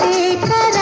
देखा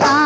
Allah.